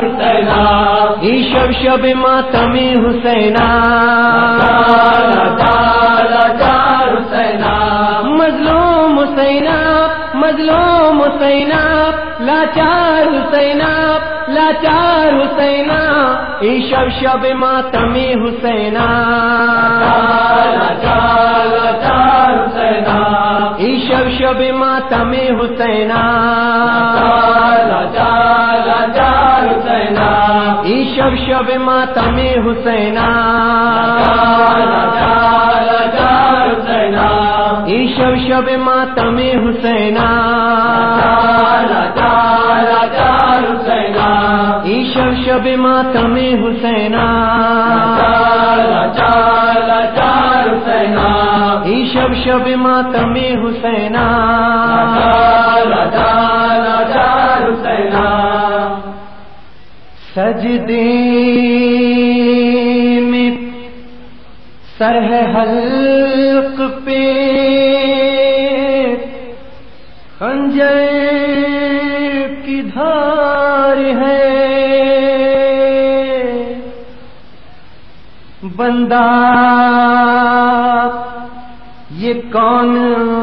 حسینا ای شب ماتمی حسینا مظلوم حسینا مظلوم حسینا لاچار حسینا لاچار حسینا ای شب ماتمی حسینا لاچار حسینا ای شب ماتمی حسینا شب شب ماتمی حسینا ای شب شب ماتمی حسینا ای شب شب ماتمی حسینا ای شب شب ماتمی حسینا حسینا سجدے میں سر ہے حلق پہ۔ خنجر کی دھار ہے۔ بندہ، یہ کون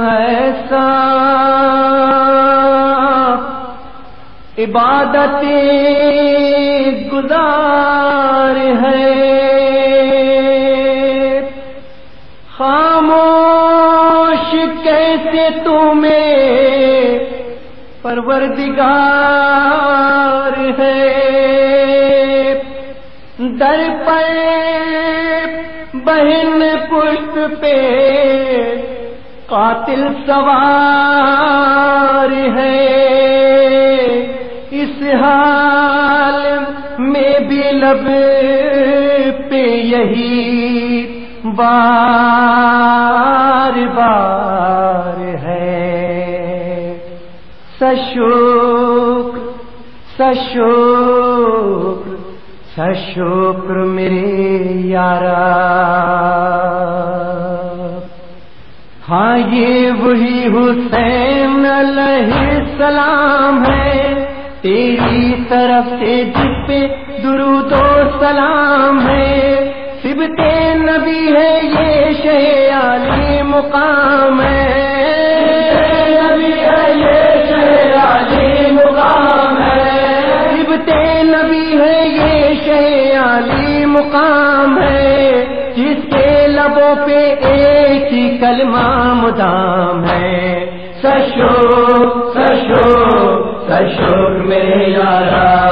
ایسا؟ عبادت گزار ہے۔ خاموش کیسے تمہیں پروردگار ہے۔ در پر بہن پشت پہ قاتل سوار ہے۔ اس حال لب پہ یہی بار بار ہے۔ سشوک سشوک سشوکر میرے یارا۔ ہاں یہ وہی حسین علیہ السلام ہے۔ تیری طرف سے جس پہ درود و سلام ہے سبت نبی ہے یہ شہ علی مقام ہے۔ نبی ہے یہ علی مقام ہے۔ سبت نبی ہے یہ شہ علی مقام ہے جس کے لبوں پہ ایک ہی کلمہ مدام ہے۔ سشو سشوک میرے یارا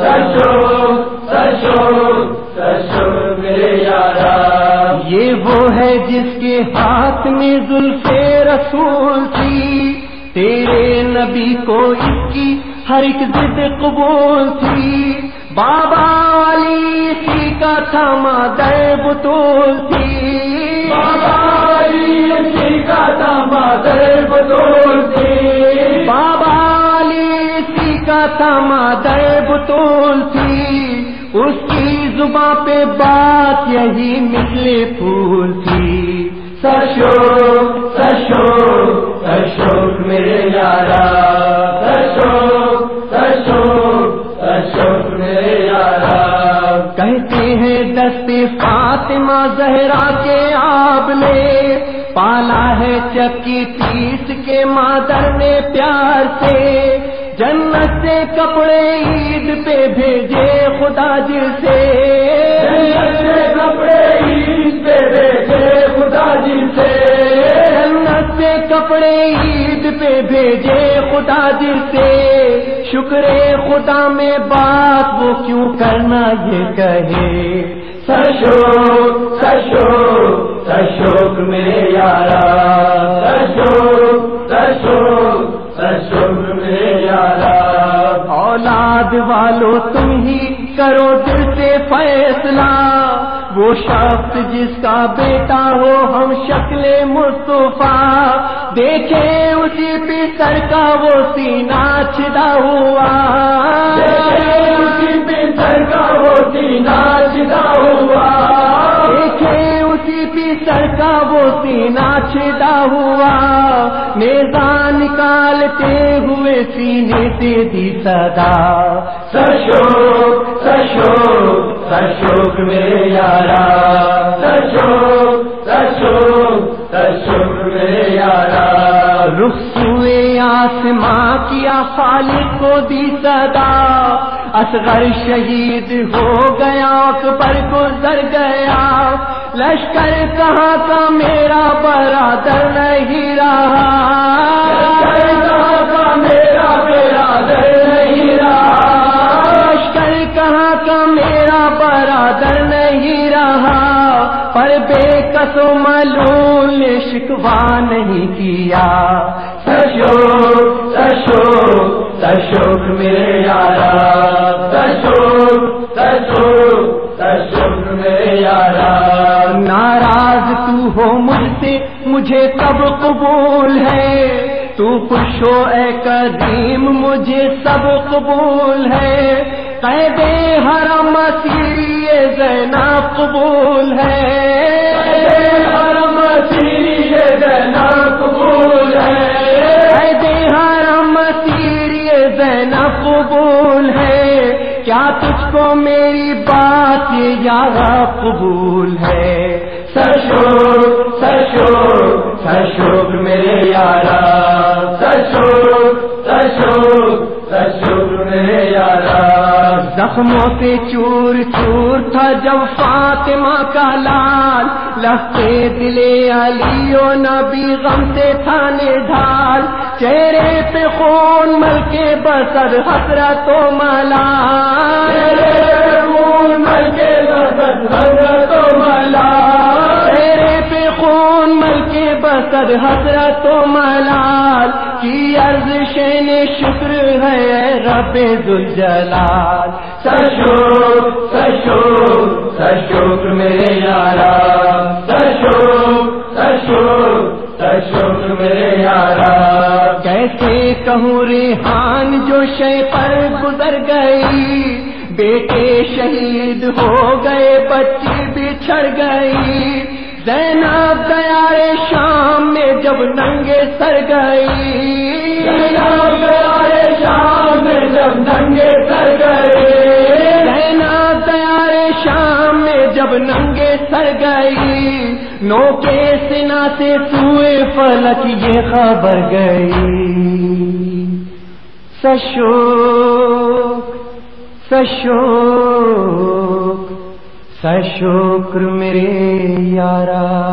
سشو سشو سشو میرے یارا۔ یہ وہ ہے جس کے ہاتھ میں زلف رسول تھی۔ تیرے نبی کو اس کی ہر ایک ضد قبول تھی۔ بابا علی سی کا تھا مادر بطول تھی۔ بابا علی اسی کا دامادر بدول تھی۔ سی کا تھا مادر بطول تھی؟ اس کی زباں پہ بات یہی مثل پھول تھی۔ سشو سشو سشوک میرے یارا۔ سشو سشو سشوک میرے یارا۔ کہتے ہیں دست فاطمہ زہرا کے آب نے، پالا ہے چکی تیس کے مادر نے پیار سے۔ جنت سے کپڑے عید پہ بھیجے خدا جل سے۔ جنت سے کپڑے عید پہ بھیجے خدا جی سے۔ جنت سے کپڑے عید پہ بھیجے خدا جل سے۔ شکر خدا میں بات وہ کیوں کرنا یہ کہے۔ سشو سشو سشوک میرے یارا۔ سشو سشو سشوک میرے اولاد والو تم ہی کرو دل سے فیصلہ۔ وہ شخص جس کا بیٹا ہو ہم شکل مصطفیٰ۔ دیکھے اسی پہ سر کا وہ سینہ چھدا ہوا۔ اسی پہ سر کا وہ سینہ جدا ہوا۔ کا وہ سینہ چھدا ہوا۔ میزان نکالتے ہوئے سینے سے دی صدا۔ سشوک سشوک سشوک میرے یارا۔ سشوک سشوک سشوک میرے یارا۔ رخ سوئے آسماں کیا خالق کو دی صدا۔ اصغر شہید ہو گیا اکبر گزر گیا۔ لشکر کہاں کا میرا برادر نہیں رہا؟ کہاں کا میرا برادر نہیں رہا؟ لشکر کہاں کا میرا برادر نہیں رہا؟ پر بے نے شکوا نہیں کیا۔ سشوک سشوک سشوک میرے یارا سشوک تو ہو مجھ سے مجھے کب قبول ہے۔ تو خوش ہو اے قدیم مجھے سب قبول ہے۔ قید حرم سیری زینا قبول ہے۔ حرم سیری دینا قبول ہے۔ قید حرم سیری زینا قبول ہے۔ کیا تجھ کو میری بات یارا قبول ہے؟ سشوک سشوک سشوک میرے یارا سشوک سشوک سشوک میرے یارا۔ زخموں سے چور چور تھا جب فاطمہ کا لال۔ لگتے دلے علی و نبی غم سے تھانے ڈھال۔ چہرے پہ خون مل کے بسر حسرت و ملال مل کے بسر حضرت و ملا بسر حسرت و ملال کی عرض شین شکر ہے رب ذوالجلال۔ سشوک سشوک سشوک میرے یارا۔ سشوک سشوک سشوک میرے یارا۔ کیسے کہوں ریحان جو شے پر گزر گئی، بیٹے شہید ہو گئے، بچی بچھڑ گئی۔ زینب دیار شام میں جب ننگے سر گئی۔ شام میں جب ننگے سر گئے۔ شام میں جب ننگے سر گئی۔ نو کے سنا سے سوئے فلک یہ خبر گئی۔ سشوک سشوک سشوکر میرے یارا۔